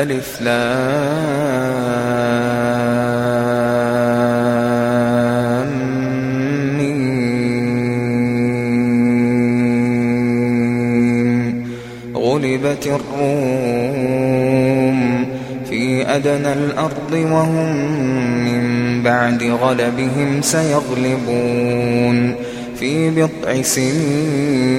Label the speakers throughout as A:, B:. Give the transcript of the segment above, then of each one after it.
A: الاسلام غلبت الروم في أدنى الأرض وهم من بعد غلبهم سيغلبون في بضع سنين.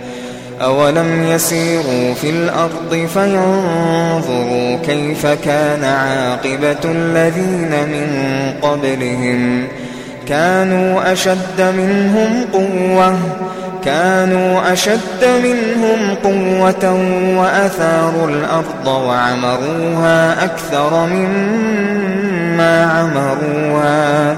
A: أولم يسيروا في الأرض فينظروا كيف كان عاقبة الذين من قبلهم كانوا أشد منهم قوة كانوا أشد منهم قوة وأثاروا الأرض وعمروها أكثر مما عمروها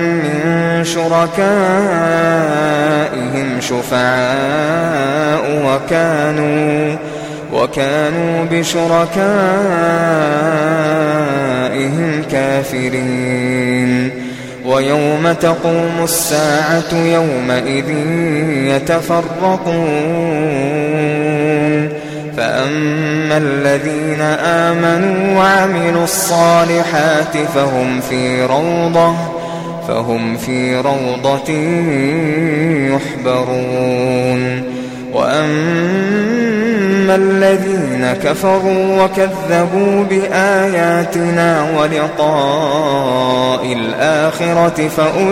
A: شركائهم شفعاء وكانوا وكانوا بشركائهم كافرين. ويوم تقوم الساعة يومئذ يتفرقون. فأما الذين آمنوا وعملوا الصالحات فهم في روضة فهم في روضة يحبرون. وأما الذين كفروا وكذبوا بآياتنا ولقاء الآخرة فأولئك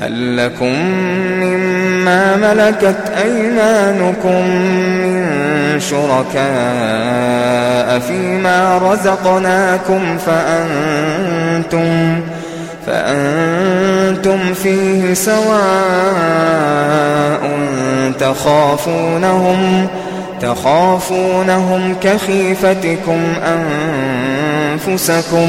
A: هل لكم مما ملكت أيمانكم من شركاء فيما رزقناكم فأنتم فأنتم فيه سواء تخافونهم تخافونهم كخيفتكم أنفسكم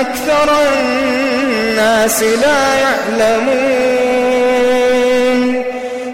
A: أكثر الناس لا يعلمون